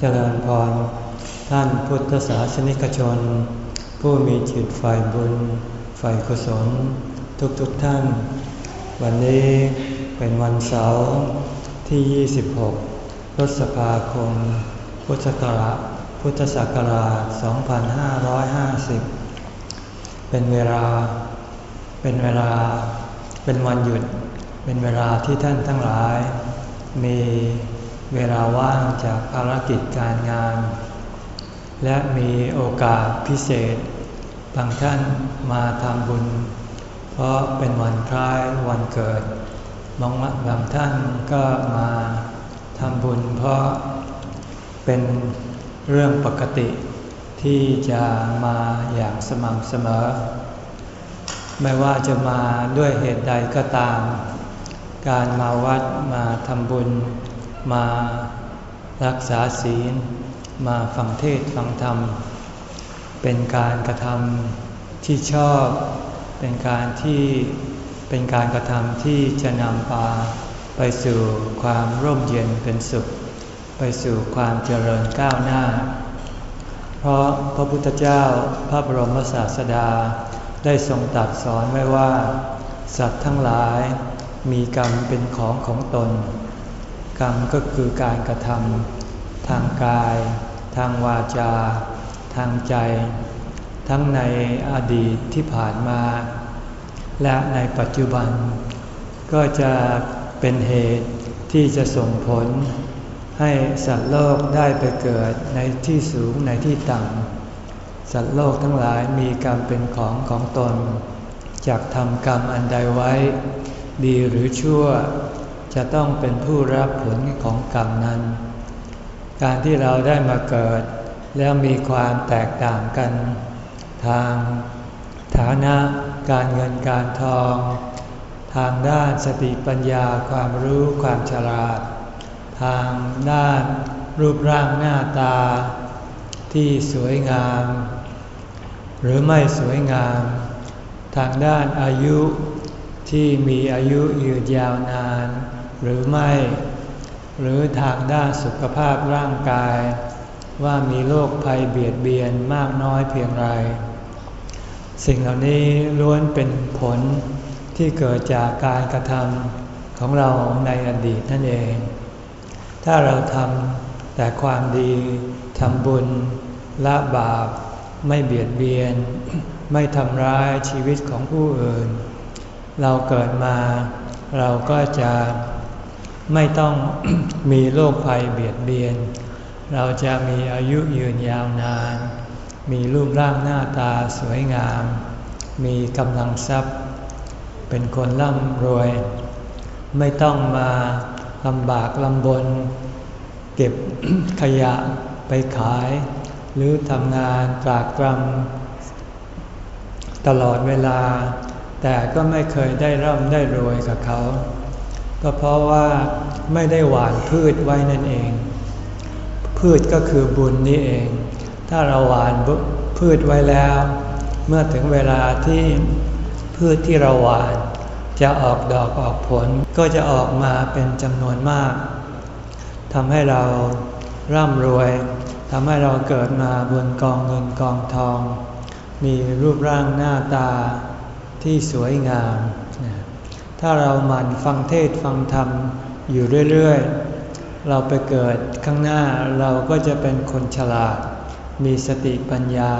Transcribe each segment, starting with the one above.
เจริญพร ท่านพุทธศาสนิกชน ผู้มีจิตฝ่ายบุญ ฝ่ายกุศล ทุกๆทท่าน วันนี้เป็นวันเสาร์ที่ 26พฤษภาคม พุทธศักราชพุทธศักราช 2550 เป็นเวลา เป็นเวลา เป็นวันหยุด เป็นเวลาที่ท่านทั้งหลาย มี เวลาว่างจากภารกิจการงาน และมีโอกาสพิเศษบางท่านมาทำบุญ เพราะเป็นวันคล้ายวันเกิดบางบางท่านก็มาทำบุญ เพราะเป็นเรื่องปกติที่จะมาอย่างสม่ำเสมอ ไม่ว่าจะมาด้วยเหตุใดก็ตาม การมาวัดมาทำบุญ มารักษาศีล มาฟังเทศฟังธรรม เป็นการกระทำที่ชอบ เป็นการที่เป็นการกระทำที่จะนำพาไปสู่ความร่มเย็นเป็นสุข ไปสู่ความเจริญก้าวหน้า เพราะพระพุทธเจ้าพระบรมศาสดาได้ทรงตรัสสอนไว้ว่า สัตว์ทั้งหลายมีกรรมเป็นของของตน กรรมก็คือการกระทำทางกาย ทางวาจา ทางใจ ทั้งในอดีตที่ผ่านมา และในปัจจุบัน ก็จะเป็นเหตุที่จะส่งผล ให้สัตว์โลกได้ไปเกิดในที่สูงในที่ต่ำสัตว์โลกทั้งหลายมีกรรมเป็นของของตนจากทำกรรมอันใดไว้ ดีหรือชั่ว จะต้องเป็นผู้รับผลของกรรมนั้น การที่เราได้มาเกิด แล้วมีความแตกต่างกัน ทางฐานะการเงินการทอง ทางด้านสติปัญญาความรู้ความฉลาด ทางด้านรูปร่างหน้าตา ที่สวยงาม หรือไม่สวยงาม ทางด้านอายุที่มีอายุยืนยาวนาน หรือไม่ หรือทางด้านสุขภาพร่างกาย ว่ามีโรคภัยเบียดเบียนมากน้อยเพียงไร สิ่งเหล่านี้ล้วนเป็นผลที่เกิดจากการกระทำของเราในอดีตนั่นเอง ถ้าเราทำแต่ความดีทำบุญละบาป ไม่เบียดเบียน ไม่ทำร้ายชีวิตของผู้อื่น เราเกิดมาเราก็จะ ไม่ต้องมีโรคภัยเบียดเบียน เราจะมีอายุยืนยาวนาน มีรูปร่างหน้าตาสวยงาม มีกำลังทรัพย์ เป็นคนร่ำรวย ไม่ต้องมาลำบากลำบน เก็บขยะไปขาย หรือทำงานตรากตรำตลอดเวลา แต่ก็ไม่เคยได้ร่ำได้รวยกับเขา ก็เพราะว่าไม่ได้หว่านพืชไว้นั่นเอง พืชก็คือบุญนี่เอง ถ้าเราหว่านพืชไว้แล้ว เมื่อถึงเวลาที่พืชที่เราหว่าน จะออกดอกออกผลก็จะออกมาเป็นจำนวนมากทำให้เราร่ำรวยทำให้เราเกิดมาบนกองเงินกองทอง มีรูปร่างหน้าตาที่สวยงาม ถ้าเราหมั่นฟังเทศฟังธรรมอยู่เรื่อยๆ เราไปเกิดข้างหน้าเราก็จะเป็นคนฉลาด มีสติปัญญา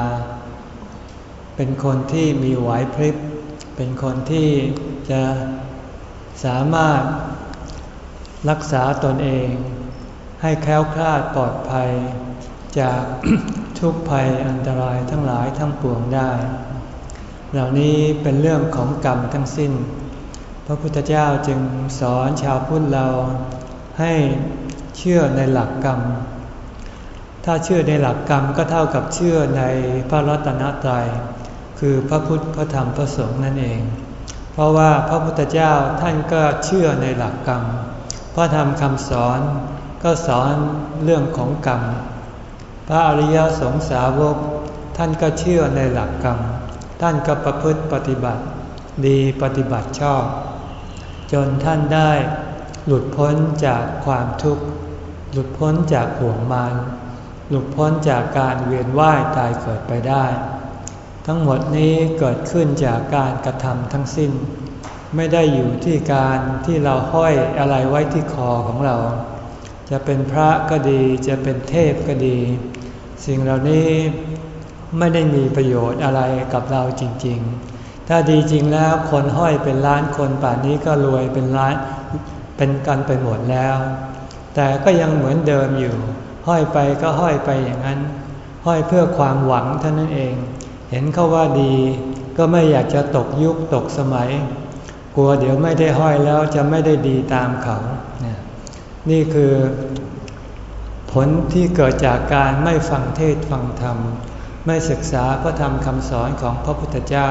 เป็นคนที่มีไหวพริบ เป็นคนที่จะสามารถรักษาตนเอง ให้แค้วคลาดปลอดภัย จากทุกภัยอันตรายทั้งหลายทั้งปวงได้ เหล่านี้เป็นเรื่องของกรรมทั้งสิ้น พระพุทธเจ้าจึงสอนชาวพุทธเราให้เชื่อในหลักกรรม ถ้าเชื่อในหลักกรรมก็เท่ากับเชื่อในพระรัตนตรัย คือพระพุทธพระธรรมพระสงฆ์นั่นเอง เพราะว่าพระพุทธเจ้าท่านก็เชื่อในหลักกรรม พระธรรมคำสอนก็สอนเรื่องของกรรม พระอริยสงสาวก ท่านก็เชื่อในหลักกรรม ท่านก็ประพฤติปฏิบัติ ดีปฏิบัติชอบ จนท่านได้หลุดพ้นจากความทุกข์ หลุดพ้นจากห่วงมารหลุดพ้นจากการเวียนว่ายตายเกิดไปได้ ทั้งหมดนี้เกิดขึ้นจากการกระทำทั้งสิ้น ไม่ได้อยู่ที่การที่เราห้อยอะไรไว้ที่คอของเรา จะเป็นพระก็ดีจะเป็นเทพก็ดี สิ่งเหล่านี้ไม่ได้มีประโยชน์อะไรกับเราจริง ๆ ถ้าดีจริงแล้วคนห้อยเป็นล้านคนป่านนี้ก็รวยเป็นล้านเป็นกันไปหมดแล้ว แต่ก็ยังเหมือนเดิมอยู่ ห้อยไปก็ห้อยไปอย่างนั้น ห้อยเพื่อความหวังเท่านั้นเอง เห็นเขาว่าดี ก็ไม่อยากจะตกยุคตกสมัย กลัวเดี๋ยวไม่ได้ห้อยแล้วจะไม่ได้ดีตามเขา นี่คือ ผลที่เกิดจากการไม่ฟังเทศฟังธรรม ไม่ศึกษาพระธรรมคำสอนของพระพุทธเจ้า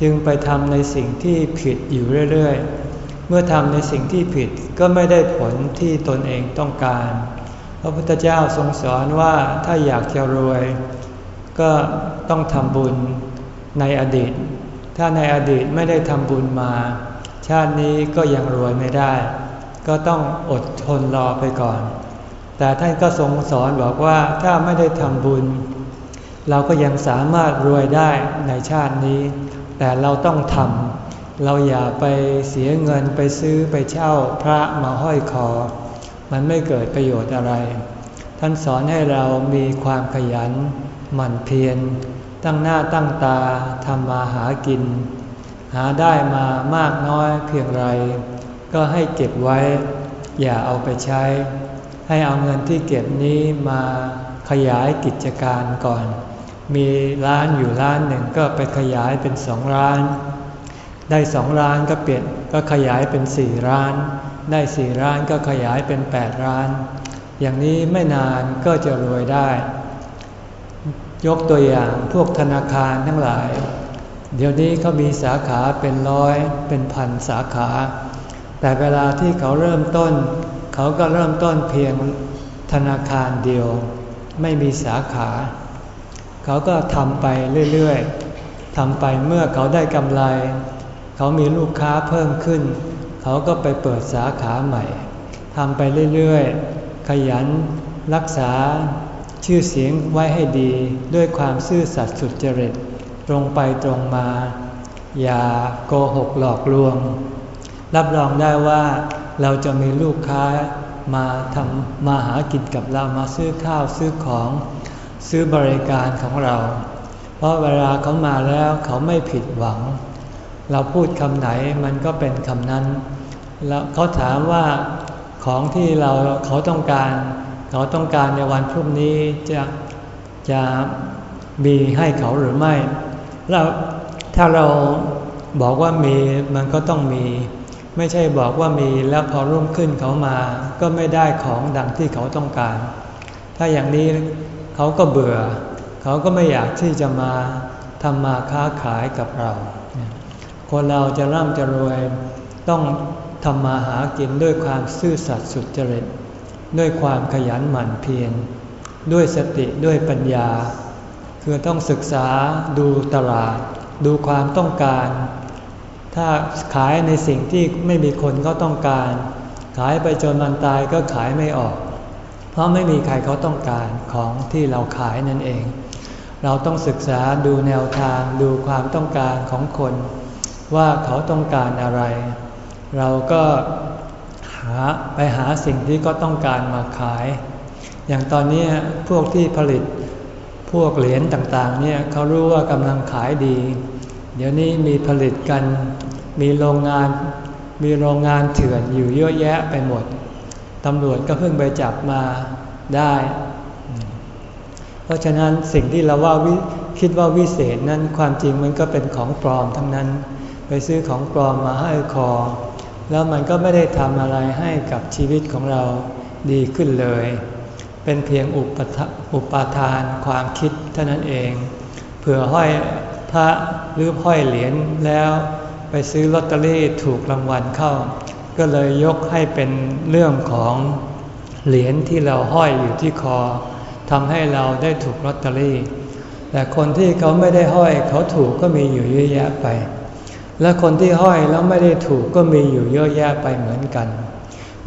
จึงไปทำในสิ่งที่ผิดอยู่เรื่อยๆ เมื่อทำในสิ่งที่ผิดก็ไม่ได้ผลที่ตนเองต้องการ พระพุทธเจ้าทรงสอนว่าถ้าอยากจะรวย ก็ต้องทำบุญในอดีต ถ้าในอดีตไม่ได้ทำบุญมา ชาตินี้ก็ยังรวยไม่ได้ ก็ต้องอดทนรอไปก่อน แต่ท่านก็ทรงสอนบอกว่าถ้าไม่ได้ทำบุญ เราก็ยังสามารถรวยได้ในชาตินี้ แต่เราต้องทำเราอย่าไปเสียเงินไปซื้อไปเช่าพระมาห้อยคอ มันไม่เกิดประโยชน์อะไร ท่านสอนให้เรามีความขยัน หมั่นเพียรตั้งหน้าตั้งตาทำมาหากิน หาได้มามากน้อยเพียงไร ก็ให้เก็บไว้ อย่าเอาไปใช้ ให้เอาเงินที่เก็บนี้มาขยายกิจการก่อน มีร้านอยู่ร้านหนึ่งก็ไปขยายเป็นสองร้าน ได้สองร้านก็เปลี่ยนก็ขยายเป็นสี่ร้าน ได้สี่ร้านก็ขยายเป็นแปดร้าน อย่างนี้ไม่นานก็จะรวยได้ ยกตัวอย่างพวกธนาคารทั้งหลาย เดี๋ยวนี้เขามีสาขาเป็นร้อยเป็นพันสาขา แต่เวลาที่เขาเริ่มต้น เขาก็เริ่มต้นเพียงธนาคารเดียว ไม่มีสาขา เขาก็ทำไปเรื่อยๆทำไปเมื่อเขาได้กำไร เขามีลูกค้าเพิ่มขึ้น เขาก็ไปเปิดสาขาใหม่ทำไปเรื่อยๆ ขยันรักษาชื่อเสียงไว้ให้ดีด้วยความซื่อสัตย์สุจริต ตรงไปตรงมา อย่าโกหกหลอกลวง รับรองได้ว่าเราจะมีลูกค้ามาทำมาหากินกับเรามาซื้อข้าวซื้อของ ซื้อบริการของเรา เพราะเวลาเขามาแล้วเขาไม่ผิดหวัง เราพูดคำไหนมันก็เป็นคำนั้น แล้วเขาถามว่าของที่เราเขาต้องการ เขาต้องการในวันพรุ่งนี้จะจะมีให้เขาหรือไม่ แล้วถ้าเราบอกว่ามีมันก็ต้องมี ไม่ใช่บอกว่ามีแล้วพอรุ่งขึ้นเขามา ก็ไม่ได้ของดังที่เขาต้องการ ถ้าอย่างนี้ เขาก็เบื่อ เขาก็ไม่อยากที่จะมาทำมาค้าขายกับเรา คนเราจะร่ำจะรวยต้องทำมาหากินด้วยความซื่อสัตย์สุจริต ด้วยความขยันหมั่นเพียรด้วยสติด้วยปัญญา คือต้องศึกษาดูตลาด ดูความต้องการ ถ้าขายในสิ่งที่ไม่มีคนก็ต้องการ ขายไปจนมันตายก็ขายไม่ออก ราะไม่มีใครเขาต้องการของที่เราขายนั่นเอง เราต้องศึกษาดูแนวทางดูความต้องการของคน ว่าเขาต้องการอะไร เราก็หาไปหาสิ่งที่ก็ต้องการมาขาย อย่างตอนนี้พวกที่ผลิตพวกเหรียญต่างๆเนี่ยเขารู้ว่ากำลังขายดี เดี๋ยวนี้มีผลิตกันมีโรงงานมีโรงงานเถื่อนอยู่เยอะแยะไปหมด ตำรวจก็เพิ่งไปจับมาได้ เพราะฉะนั้นสิ่งที่เราว่าคิดว่าวิเศษนั้นความจริงมันก็เป็นของปลอมทั้งนั้น ไปซื้อของปลอมมาให้คอ แล้วมันก็ไม่ได้ทำอะไรให้กับชีวิตของเราดีขึ้นเลย เป็นเพียงอุปอุปาทานความคิดเท่านั้นเอง เผื่อห้อยพระหรือห้อยเหรียญแล้วไปซื้อลอตเตอรี่ถูกรางวัลเข้า ก็เลยยกให้เป็นเรื่องของเหรียญที่เราห้อยอยู่ที่คอทำให้เราได้ถูกลอตเตอรี่ แต่คนที่เขาไม่ได้ห้อยเขาถูกก็มีอยู่เยอะแยะไป และคนที่ห้อยแล้วไม่ได้ถูกก็มีอยู่เยอะแยะไปเหมือนกัน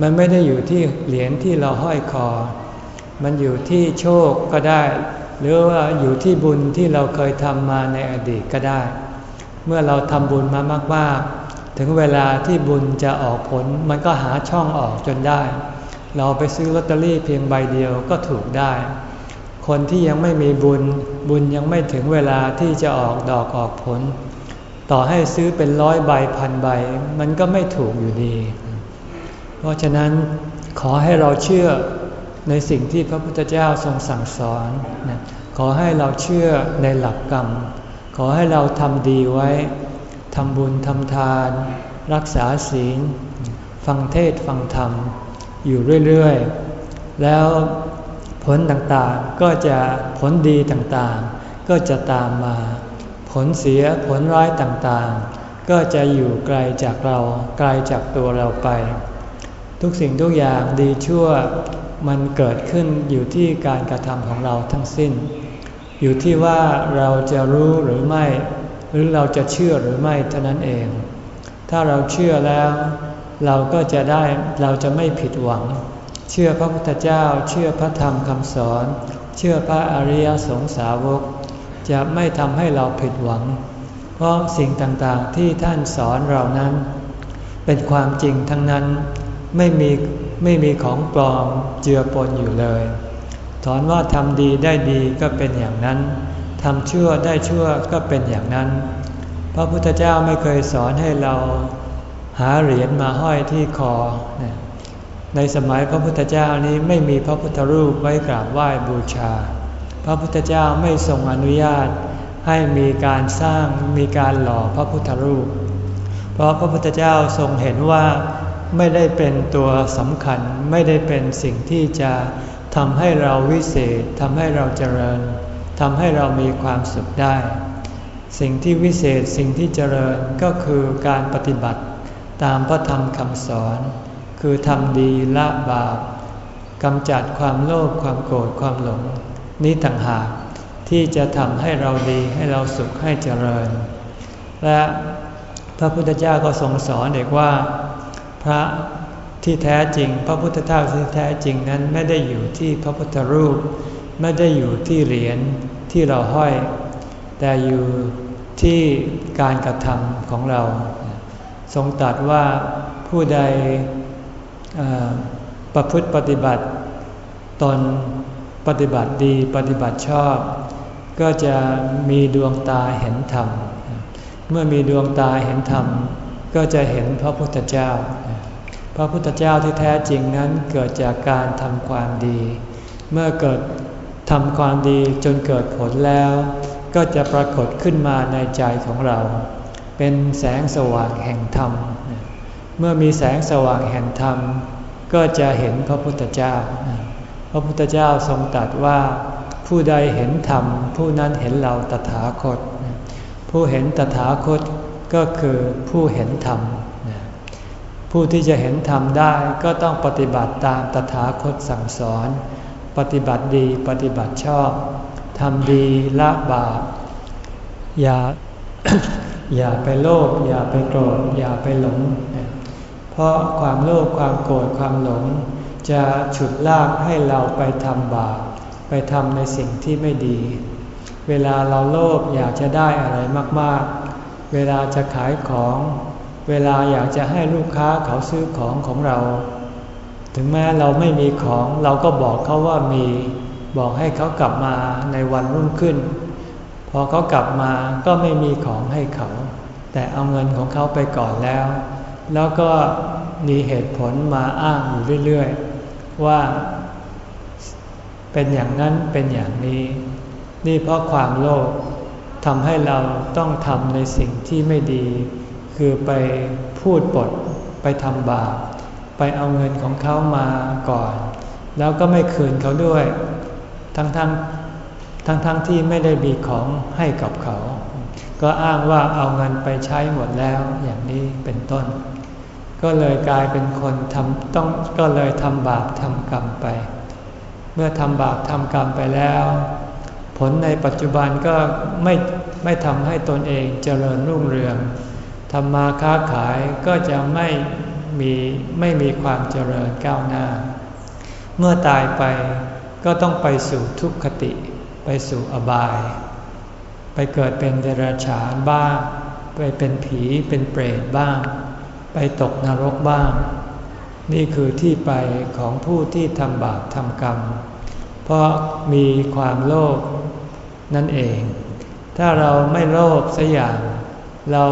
มันไม่ได้อยู่ที่เหรียญที่เราห้อยคอ มันอยู่ที่โชคก็ได้ หรือว่าอยู่ที่บุญที่เราเคยทำมาในอดีตก็ได้ เมื่อเราทำบุญมามากๆ ถึงเวลาที่บุญจะออกผลมันก็หาช่องออกจนได้ เราไปซื้อลอตเตอรี่เพียงใบเดียวก็ถูกได้ คนที่ยังไม่มีบุญ บุญยังไม่ถึงเวลาที่จะออกดอกออกผล ต่อให้ซื้อเป็นร้อยใบพันใบ มันก็ไม่ถูกอยู่ดี เพราะฉะนั้นขอให้เราเชื่อในสิ่งที่พระพุทธเจ้าทรงสั่งสอนนะขอให้เราเชื่อในหลักกรรม ขอให้เราทำดีไว้ ทำบุญทำทาน รักษาศีล ฟังเทศฟังธรรม อยู่เรื่อยๆ แล้วผลต่างๆก็จะผลดีต่างๆ ก็จะตามมา ผลเสียผลร้ายต่างๆ ก็จะอยู่ไกลจากเราไกลจากตัวเราไป ทุกสิ่งทุกอย่างดีชั่วมันเกิดขึ้นอยู่ที่การกระทำของเราทั้งสิ้น อยู่ที่ว่าเราจะรู้หรือไม่ หรือเราจะเชื่อหรือไม่เท่านั้นเอง ถ้าเราเชื่อแล้ว เราก็จะได้เราจะไม่ผิดหวัง เชื่อพระพุทธเจ้า เชื่อพระธรรมคำสอน เชื่อพระอริยสงสาวก จะไม่ทำให้เราผิดหวัง เพราะสิ่งต่างๆที่ท่านสอนเรานั้น เป็นความจริงทั้งนั้นไม่มีไม่มีของปลอมเจือปนอยู่เลย ถอนว่าทำดีได้ดีก็เป็นอย่างนั้น ทำชั่วได้ชั่วก็เป็นอย่างนั้น พระพุทธเจ้าไม่เคยสอนให้เราหาเหรียญมาห้อยที่คอ ในสมัยพระพุทธเจ้านี้ไม่มีพระพุทธรูปไว้กราบไหว้บูชา พระพุทธเจ้าไม่ทรงอนุญาตให้มีการสร้างมีการหล่อพระพุทธรูป เพราะพระพุทธเจ้าทรงเห็นว่าไม่ได้เป็นตัวสำคัญไม่ได้เป็นสิ่งที่จะทำให้เราวิเศษทำให้เราเจริญ ทำให้เรามีความสุขได้ สิ่งที่วิเศษสิ่งที่เจริญก็คือการปฏิบัติ ตามพระธรรมคำสอน คือทำดีละบาปกำจัดความโลภความโกรธความหลง นี้ต่างหากที่จะทำให้เราดีให้เราสุขให้เจริญ และพระพุทธเจ้าก็ทรงสอนเด็กว่า พระที่แท้จริง พระพุทธเจ้าที่แท้จริงนั้นไม่ได้อยู่ที่พระพุทธรูป ไม่ได้อยู่ที่เหรียญที่เราห้อย แต่อยู่ที่การกระทำของเรา ทรงตรัสว่าผู้ใดประพฤติปฏิบัติตนปฏิบัติดีปฏิบัติชอบ ก็จะมีดวงตาเห็นธรรม เมื่อมีดวงตาเห็นธรรม ก็จะเห็นพระพุทธเจ้า พระพุทธเจ้าที่แท้จริงนั้นเกิดจากการทำความดี เมื่อเกิด ทำความดีจนเกิดผลแล้ว ก็จะปรากฏขึ้นมาในใจของเรา เป็นแสงสว่างแห่งธรรม เมื่อมีแสงสว่างแห่งธรรม ก็จะเห็นพระพุทธเจ้า พระพุทธเจ้าทรงตรัสว่า ผู้ใดเห็นธรรม ผู้นั้นเห็นเราตถาคต ผู้เห็นตถาคตก็คือผู้เห็นธรรม ผู้ที่จะเห็นธรรมได้ก็ต้องปฏิบัติตามตถาคตสั่งสอน ปฏิบัติดีปฏิบัติชอบทำดีละบาปอย่าอย่าไปโลภอย่าไปโกรธอย่าไปหลง เพราะความโลภความโกรธความหลง จะฉุดลากให้เราไปทำบาปไปทำในสิ่งที่ไม่ดี เวลาเราโลภอยากจะได้อะไรมากเวลาจะขายของ เวลาอยากจะให้ลูกค้าเขาซื้อของของเรา ถึงแม้เราไม่มีของเราก็บอกเขาว่ามีบอกให้เขากลับมาในวันรุ่งขึ้น พอเขากลับมาก็ไม่มีของให้เขา แต่เอาเงินของเขาไปก่อนแล้ว แล้วก็มีเหตุผลมาอ้างอยู่เรื่อยๆ ว่า เป็นอย่างนั้นเป็นอย่างนี้ นี่เพราะความโลภทำให้เราต้องทำในสิ่งที่ไม่ดี คือไปพูดปดไปทำบาป เอาเงินของเขามาก่อน แล้วก็ไม่คืนเขาด้วย ทั้งๆททั้งทั้งที่ไม่ได้มีของให้กับเขา ก็อ้างว่าเอาเงินไปใช้หมดแล้วอย่างนี้เป็นต้น ก็เลยกลายเป็นคนทำต้องก็เลยทำบาปทำกรรมไป เมื่อทำบาปทำกรรมไปแล้ว ผลในปัจจุบันก็ไม่ไม่ทำให้ตนเองเจริญรุ่งเรืองทำมาค้าขายก็จะไม่ มีไม่มีความเจริญก้าวหน้า เมื่อตายไปก็ต้องไปสู่ทุกขติ ไปสู่อบาย ไปเกิดเป็นเดรัจฉานบ้าง ไปเป็นผีเป็นเปรตบ้าง ไปตกนรกบ้าง นี่คือที่ไปของผู้ที่ทำบาปทำกรรม เพราะมีความโลภนั่นเอง ถ้าเราไม่โลภสัอย่าง เรา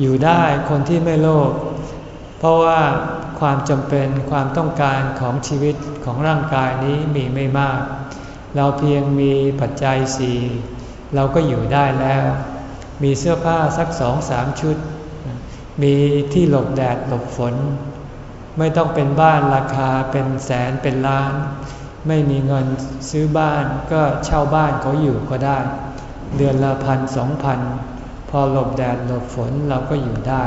อยู่ได้คนที่ไม่โลภ เพราะว่าความจำเป็นความต้องการของชีวิตของร่างกายนี้มีไม่มาก เราเพียงมีปัจจัยสี่เราก็อยู่ได้แล้ว มีเสื้อผ้าสักสองสามชุด มีที่หลบแดดหลบฝน ไม่ต้องเป็นบ้านราคาเป็นแสนเป็นล้าน ไม่มีเงินซื้อบ้านก็เช่าบ้านเขาอยู่ก็ได้ เดือนละพันสองพันพอหลบแดดหลบฝนเราก็อยู่ได้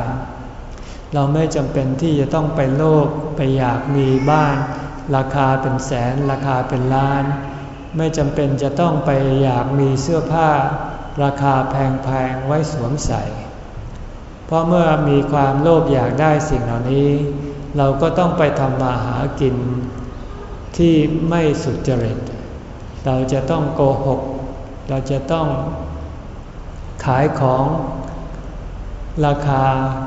เราไม่จำเป็นที่จะต้องไปโลภไปอยากมีบ้าน ราคาเป็นแสน ราคาเป็นล้าน ไม่จำเป็นจะต้องไปอยากมีเสื้อผ้า ราคาแพงๆไว้สวมใส่ เพราะเมื่อมีความโลภอยากได้สิ่งเหล่านี้ เราก็ต้องไปทำมาหากินที่ไม่สุจริต เราจะต้องโกหก เราจะต้องขายของ ราคา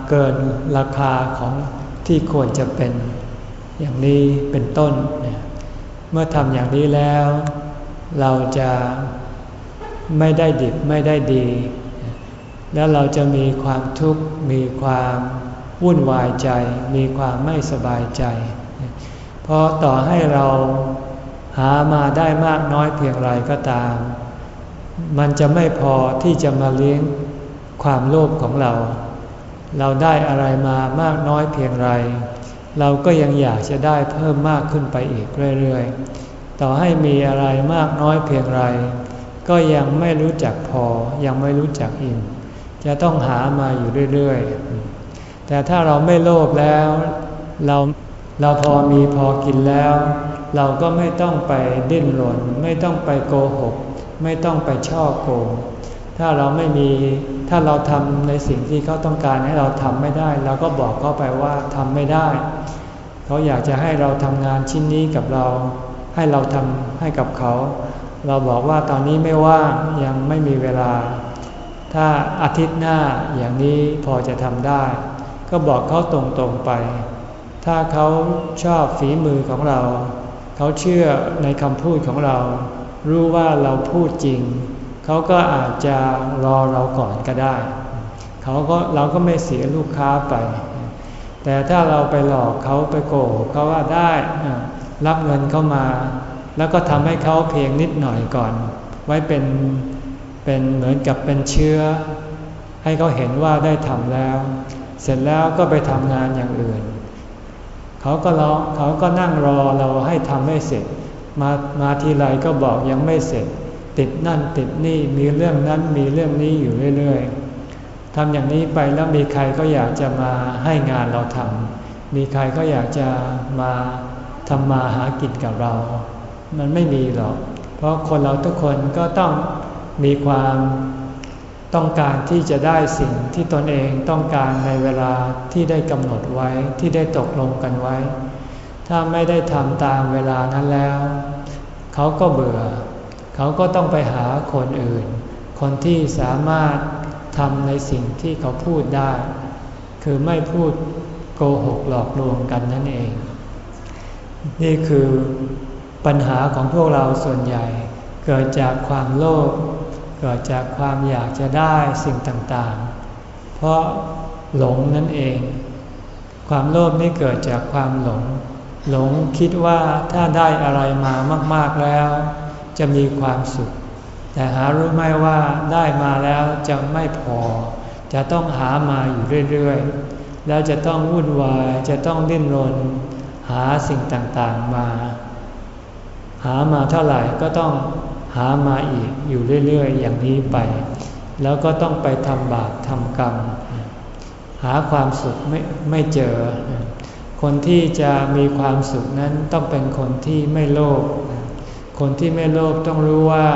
เกินราคาของที่ควรจะเป็น อย่างนี้เป็นต้น เมื่อทำอย่างนี้แล้ว เราจะไม่ได้ดิบไม่ได้ดี แล้วเราจะมีความทุกข์มีความวุ่นวายใจ มีความไม่สบายใจ เพราะต่อให้เราหามาได้มากน้อยเพียงไรก็ตาม มันจะไม่พอที่จะมาเลี้ยง ความโลภของเรา เราได้อะไรมามากน้อยเพียงไร เราก็ยังอยากจะได้เพิ่มมากขึ้นไปอีกเรื่อยๆ ต่อให้มีอะไรมากน้อยเพียงไร ก็ยังไม่รู้จักพอ ยังไม่รู้จักอิ่ม จะต้องหามาอยู่เรื่อยๆ แต่ถ้าเราไม่โลภแล้ว เราเราพอมีพอกินแล้ว เราก็ไม่ต้องไปดิ้นรน ไม่ต้องไปโกหก ไม่ต้องไปช่อโกง ถ้าเราไม่มี ถ้าเราทำในสิ่งที่เขาต้องการให้เราทำไม่ได้เราก็บอกเขาไปว่าทำไม่ได้ เขาอยากจะให้เราทำงานชิ้นนี้กับเรา ให้เราทำให้กับเขา เราบอกว่าตอนนี้ไม่ว่างยังไม่มีเวลา ถ้าอาทิตย์หน้าอย่างนี้พอจะทำได้ ก็บอกเขาตรงๆไป ถ้าเขาชอบฝีมือของเรา เขาเชื่อในคำพูดของเรา รู้ว่าเราพูดจริง เขาก็อาจจะรอเราก่อนก็ได้เขาก็เราก็ไม่เสียลูกค้าไป แต่ถ้าเราไปหลอกเขาไปโกหกเขาว่าได้รับเงินเข้ามา แล้วก็ทำให้เขาเพียงนิดหน่อยก่อน ไว้เป็นเป็นเหมือนกับเป็นเชื้อ ให้เขาเห็นว่าได้ทำแล้ว เสร็จแล้วก็ไปทำงานอย่างอื่นเขาก็รอเขาก็นั่งรอเราให้ทำให้เสร็จ มามาทีไรก็บอกยังไม่เสร็จ ติดนั่นติดนี่มีเรื่องนั้นมีเรื่องนี้อยู่เรื่อยๆทำอย่างนี้ไปแล้วมีใครก็อยากจะมาให้งานเราทำมีใครก็อยากจะมาทำมาหากินกับเรา มันไม่มีหรอก เพราะคนเราทุกคนก็ต้องมีความต้องการที่จะได้สิ่งที่ตนเองต้องการในเวลาที่ได้กำหนดไว้ที่ได้ตกลงกันไว้ ถ้าไม่ได้ทำตามเวลานั้นแล้ว เขาก็เบื่อ เขาก็ต้องไปหาคนอื่น คนที่สามารถทำในสิ่งที่เขาพูดได้ คือไม่พูดโกหกหลอกลวงกันนั่นเอง นี่คือปัญหาของพวกเราส่วนใหญ่ เกิดจากความโลภเกิดจากความอยากจะได้สิ่งต่างๆ เพราะหลงนั่นเอง ความโลภนี่เกิดจากความหลง หลงคิดว่าถ้าได้อะไรมามาก ๆแล้ว จะมีความสุข แต่หารู้ไหมว่าได้มาแล้วจะไม่พอ จะต้องหามาอยู่เรื่อยๆ แล้วจะต้องวุ่นวาย จะต้องดิ้นรน หาสิ่งต่างๆมา หามาเท่าไหร่ก็ต้องหามาอีกอยู่เรื่อยๆ อย่างนี้ไป แล้วก็ต้องไปทำบาปทำกรรม หาความสุขไม่ไม่เจอ คนที่จะมีความสุขนั้นต้องเป็นคนที่ไม่โลภ คนที่ไม่โลภต้องรู้ว่า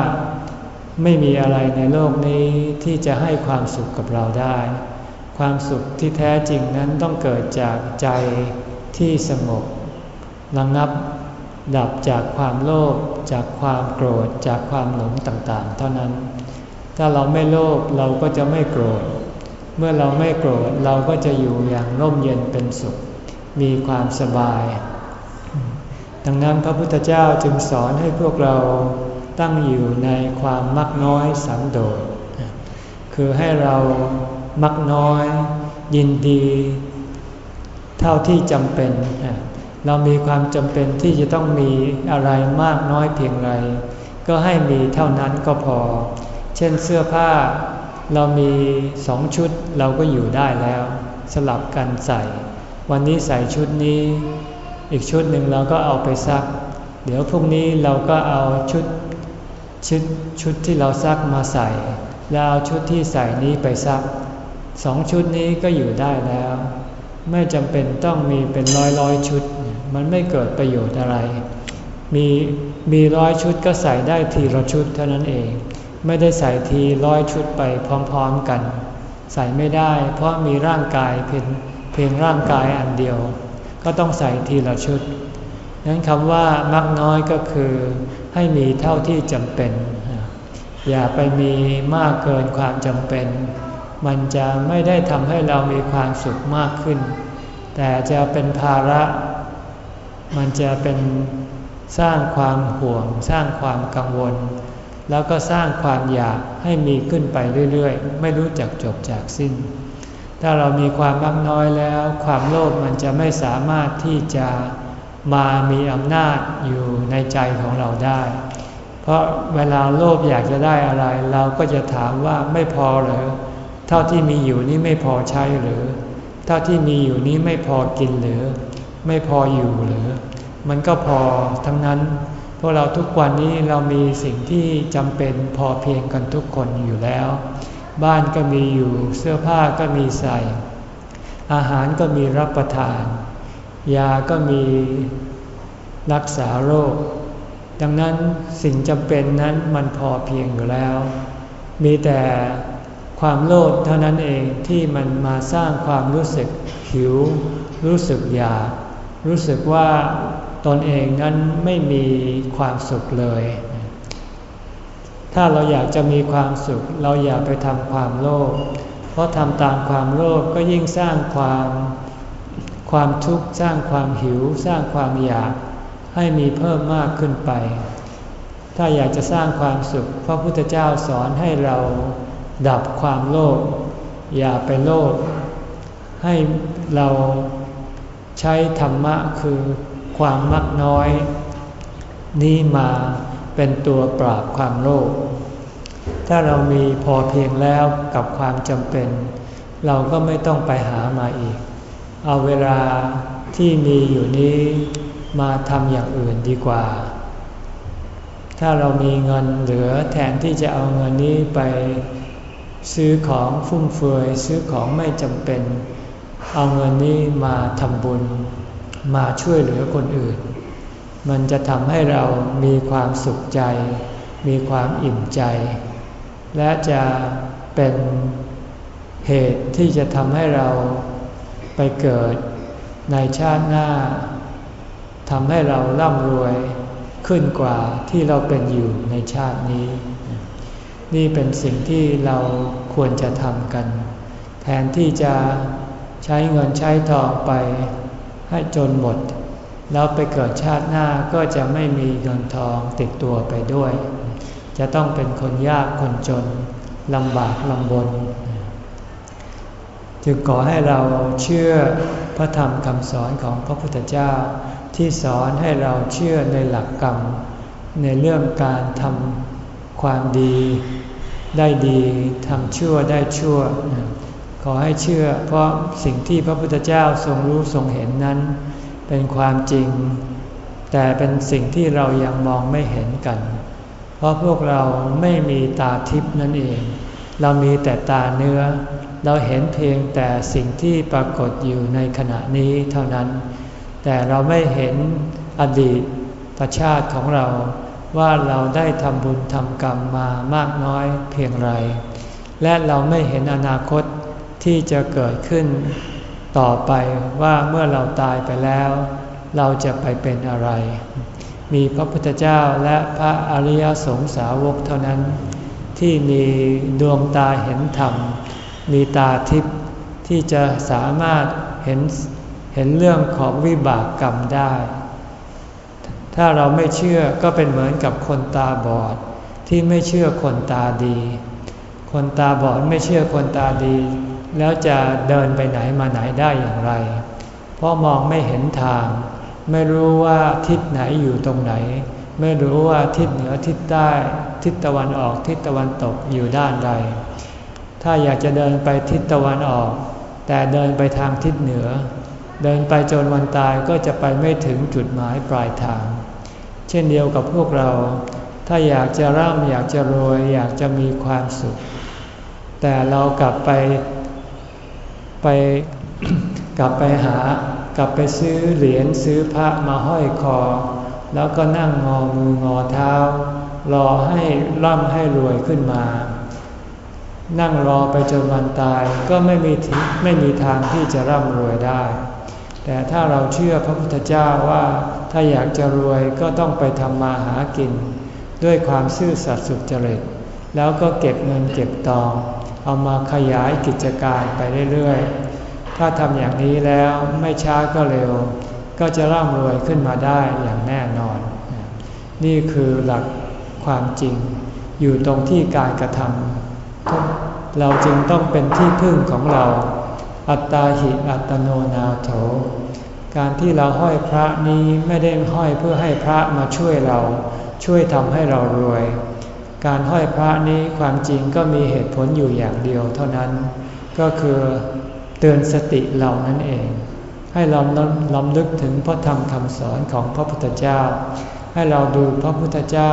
ไม่มีอะไรในโลกนี้ที่จะให้ความสุขกับเราได้ ความสุขที่แท้จริงนั้นต้องเกิดจากใจที่สงบระงับดับจากความโลภจากความโกรธจากความหลงต่างๆ เท่านั้น ถ้าเราไม่โลภเราก็จะไม่โกรธ เมื่อเราไม่โกรธเราก็จะอยู่อย่างร่มเย็นเป็นสุข มีความสบาย ดังนั้นพระพุทธเจ้าจึงสอนให้พวกเราตั้งอยู่ในความมักน้อยสันโดษ คือให้เรามักน้อยยินดี เท่าที่จำเป็น เรามีความจำเป็นที่จะต้องมีอะไรมากน้อยเพียงไร ก็ให้มีเท่านั้นก็พอ เช่นเสื้อผ้าเรามีสองชุดเราก็อยู่ได้แล้ว สลับกันใส่ วันนี้ใส่ชุดนี้ อีกชุดหนึ่งเราก็เอาไปซัก เดี๋ยวพรุ่งนี้เราก็เอาชุดชุดชุดที่เราซักมาใส่ แล้วเอาชุดที่ใส่นี้ไปซักสองชุดนี้ก็อยู่ได้แล้ว ไม่จำเป็นต้องมีเป็นร้อยร้อยชุด มันไม่เกิดประโยชน์อะไร มีมีร้อยชุดก็ใส่ได้ทีละชุดเท่านั้นเอง ไม่ได้ใส่ทีร้อยชุดไปพร้อมๆกัน ใส่ไม่ได้ เพราะมีร่างกายเพียงเพียงร่างกายอันเดียว ก็ต้องใส่ทีละชุดนั้นคำว่ามักน้อยก็คือ ให้มีเท่าที่จำเป็น อย่าไปมีมากเกินความจำเป็น มันจะไม่ได้ทำให้เรามีความสุขมากขึ้น แต่จะเป็นภาระ มันจะเป็นสร้างความห่วง สร้างความกังวล แล้วก็สร้างความอยากให้มีขึ้นไปเรื่อยๆ ไม่รู้จักจบจากสิ้น ถ้าเรามีความมักน้อยแล้ว ความโลภมันจะไม่สามารถที่จะมามีอำนาจอยู่ในใจของเราได้ เพราะเวลาโลภอยากจะได้อะไร เราก็จะถามว่าไม่พอหรือเท่าที่มีอยู่นี้ไม่พอใช้หรือ เท่าที่มีอยู่นี้ไม่พอกินหรือ ไม่พออยู่หรือ มันก็พอทั้งนั้นพราะเราทุกวันนี้เรามีสิ่งที่จำเป็นพอเพียงกันทุกคนอยู่แล้ว บ้านก็มีอยู่ เสื้อผ้าก็มีใส่ อาหารก็มีรับประทาน ยาก็มีรักษาโรค ดังนั้นสิ่งจำเป็นนั้นมันพอเพียงอยู่แล้ว มีแต่ความโลภเท่านั้นเองที่มันมาสร้างความรู้สึกหิว รู้สึกอยาก รู้สึกว่าตนเองนั้นไม่มีความสุขเลย ถ้าเราอยากจะมีความสุข เราอย่าไปทำความโลภ เพราะทำตามความโลภก็ยิ่งสร้างความความทุกข์สร้างความหิว สร้างความอยากให้มีเพิ่มมากขึ้นไป ถ้าอยากจะสร้างความสุข พระพุทธเจ้าสอนให้เราดับความโลภอย่าไปโลภให้เราใช้ธรรมะคือความมักน้อย นี้มา เป็นตัวปราบความโลภ ถ้าเรามีพอเพียงแล้วกับความจำเป็น เราก็ไม่ต้องไปหามาอีก เอาเวลาที่มีอยู่นี้มาทำอย่างอื่นดีกว่า ถ้าเรามีเงินเหลือแทนที่จะเอาเงินนี้ไปซื้อของฟุ่มเฟือยซื้อของไม่จำเป็น เอาเงินนี้มาทำบุญ มาช่วยเหลือคนอื่น มันจะทำให้เรามีความสุขใจ มีความอิ่มใจ และจะเป็นเหตุที่จะทำให้เราไปเกิดในชาติหน้าทำให้เราร่ำรวยขึ้นกว่าที่เราเป็นอยู่ในชาตินี้ นี่เป็นสิ่งที่เราควรจะทำกัน แทนที่จะใช้เงินใช้ทองไปให้จนหมด แล้วไปเกิดชาติหน้าก็จะไม่มีเงินทองติดตัวไปด้วย จะต้องเป็นคนยากคนจนลำบากลำบน จึงขอให้เราเชื่อพระธรรมคำสอนของพระพุทธเจ้า ที่สอนให้เราเชื่อในหลักกรรม ในเรื่องการทำความดีได้ดีทำชั่วได้ชั่ว ขอให้เชื่อเพราะสิ่งที่พระพุทธเจ้าทรงรู้ทรงเห็นนั้น เป็นความจริง แต่เป็นสิ่งที่เรายังมองไม่เห็นกัน เพราะพวกเราไม่มีตาทิพนั่นเอง เรามีแต่ตาเนื้อ เราเห็นเพียงแต่สิ่งที่ปรากฏอยู่ในขณะนี้เท่านั้น แต่เราไม่เห็นอดีตประชาติของเราว่าเราได้ทำบุญทำกรรมมามากน้อยเพียงไร และเราไม่เห็นอนาคตที่จะเกิดขึ้น ต่อไปว่าเมื่อเราตายไปแล้ว เราจะไปเป็นอะไร มีพระพุทธเจ้าและพระอริยสงสาวกเท่านั้น ที่มีดวงตาเห็นธรรม มีตาทิพย์ที่จะสามารถเห็นเห็นเรื่องของวิบากกรรมได้ ถ้าเราไม่เชื่อก็เป็นเหมือนกับคนตาบอดที่ไม่เชื่อคนตาดี คนตาบอดไม่เชื่อคนตาดี แล้วจะเดินไปไหนมาไหนได้อย่างไร เพราะมองไม่เห็นทาง ไม่รู้ว่าทิศไหนอยู่ตรงไหน ไม่รู้ว่าทิศเหนือทิศใต้ ทิศตะวันออกทิศตะวันตกอยู่ด้านใด ถ้าอยากจะเดินไปทิศตะวันออก แต่เดินไปทางทิศเหนือ เดินไปจนวันตายก็จะไปไม่ถึงจุดหมายปลายทาง เช่นเดียวกับพวกเรา ถ้าอยากจะร่ำอยากจะรวยอยากจะมีความสุข แต่เรากลับไป ไปกลับไปหากลับไปซื้อเหรียญซื้อพระมาห้อยคอ แล้วก็นั่งงอมืองอเท้า รอให้ร่ำให้รวยขึ้นมา นั่งรอไปจนวันตายก็ไม่มีไม่มีทางที่จะร่ำรวยได้ แต่ถ้าเราเชื่อพระพุทธเจ้าว่าถ้าอยากจะรวยก็ต้องไปทำมาหากิน ด้วยความซื่อสัตย์สุจริต แล้วก็เก็บเงินเก็บตอง เอามาขยายกิจการไปเรื่อยๆ ถ้าทำอย่างนี้แล้วไม่ช้าก็เร็ว ก็จะร่ำรวยขึ้นมาได้อย่างแน่นอน นี่คือหลักความจริง อยู่ตรงที่การกระทำเราจึงต้องเป็นที่พึ่งของเรา อัตตาหิอัตโนนาโถ การที่เราห้อยพระนี้ไม่ได้ห้อยเพื่อให้พระมาช่วยเรา ช่วยทำให้เรารวย การห้อยพระนี้ความจริงก็มีเหตุผลอยู่อย่างเดียวเท่านั้น ก็คือเตือนสติเรานั่นเอง ให้เราลำลึกถึงพระธรรมคำสอนของพระพุทธเจ้า ให้เราดูพระพุทธเจ้า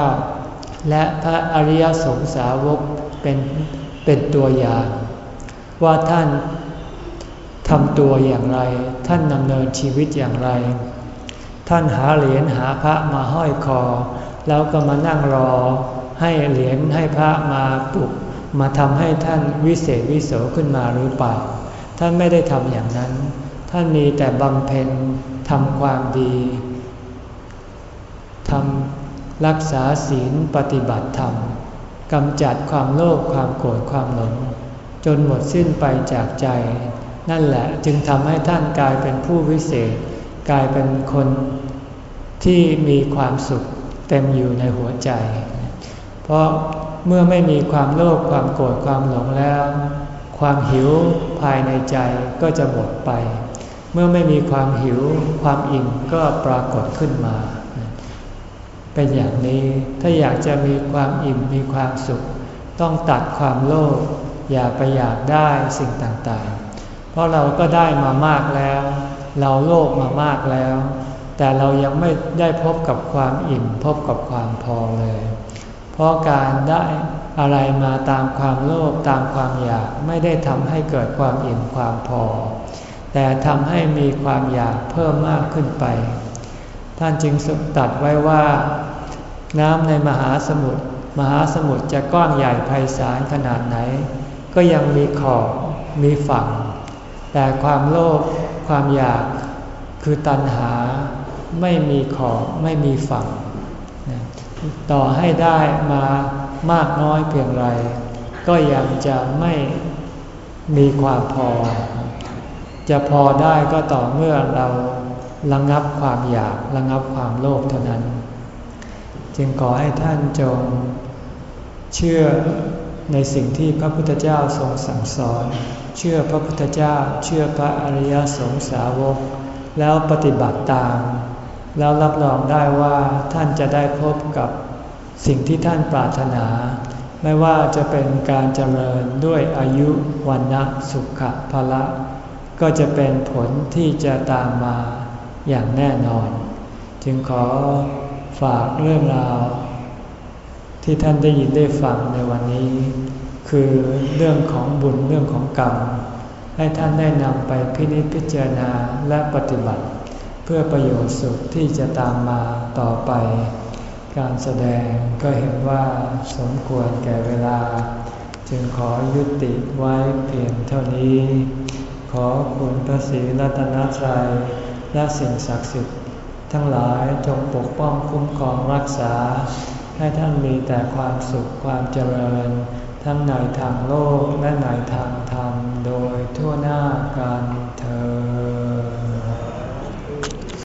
และพระอริยสงสาวกเป็นเป็นตัวอย่าง ว่าท่านทำตัวอย่างไร ท่านดำเนินชีวิตอย่างไร ท่านหาเหรียญหาพระมาห้อยคอ แล้วก็มานั่งรอ ให้เหรียญให้พระมาปลุกมาทำให้ท่านวิเศษวิโสขึ้นมาหรือเปล่า ท่านไม่ได้ทำอย่างนั้น ท่านมีแต่บำเพ็ญทำความดีทำรักษาศีลปฏิบัติธรรมกำจัดความโลภความโกรธความหลง จนหมดสิ้นไปจากใจ นั่นแหละจึงทำให้ท่านกลายเป็นผู้วิเศษ กลายเป็นคนที่มีความสุขเต็มอยู่ในหัวใจ เพราะเมื่อไม่มีความโลภความโกรธความหลงแล้ว ความหิวภายในใจก็จะหมดไป เมื่อไม่มีความหิวความอิ่มก็ปรากฏขึ้นมา เป็นอย่างนี้ถ้าอยากจะมีความอิ่มมีความสุข ต้องตัดความโลภอย่าไปอยากได้สิ่งต่างๆ เพราะเราก็ได้มามากแล้ว เราโลภมามากแล้ว แต่เรายังไม่ได้พบกับความอิ่มพบกับความพอเลย เพราะการได้อะไรมาตามความโลภตามความอยากไม่ได้ทำให้เกิดความอิ่มความพอ แต่ทำให้มีความอยากเพิ่มมากขึ้นไป ท่านจึงตัดไว้ว่า น้ำในมหาสมุทรมหาสมุทรจะก้อนใหญ่ไพศาลขนาดไหน ก็ยังมีขอบมีฝั่ง แต่ความโลภความอยากคือตัณหาไม่มีขอบไม่มีฝั่ง ต่อให้ได้มามากน้อยเพียงไร ก็ยังจะไม่มีความพอ จะพอได้ก็ต่อเมื่อเราระงงับความอยากระงงับความโลภเท่านั้น จึงขอให้ท่านจง เชื่อในสิ่งที่พระพุทธเจ้าทรงสั่งสอน เชื่อพระพุทธเจ้า เชื่อพระอริยสงสาวก แล้วปฏิบัติตาม แล้วรับรองได้ว่าท่านจะได้พบกับสิ่งที่ท่านปรารถนา ไม่ว่าจะเป็นการเจริญด้วยอายุวันนะสุขภละ ก็จะเป็นผลที่จะตามมาอย่างแน่นอน จึงขอฝากเรื่องราว ที่ท่านได้ยินได้ฟังในวันนี้ คือเรื่องของบุญเรื่องของกรรม ให้ท่านได้นำไปพินิจพิจารณาและปฏิบัติ เพื่อประโยชน์สุขที่จะตามมาต่อไป การแสดงก็เห็นว่าสมควรแก่เวลา จึงขอยุติไว้เพียงเท่านี้ ขอคุณพระศรีรัตนตรัยและสิ่งศักดิ์สิทธิ์ทั้งหลายจงปกป้องคุ้มครองรักษา ให้ท่านมีแต่ความสุขความเจริญ ทั้งในทางโลกและในทางธรรมโดยทั่วหน้ากันเธอ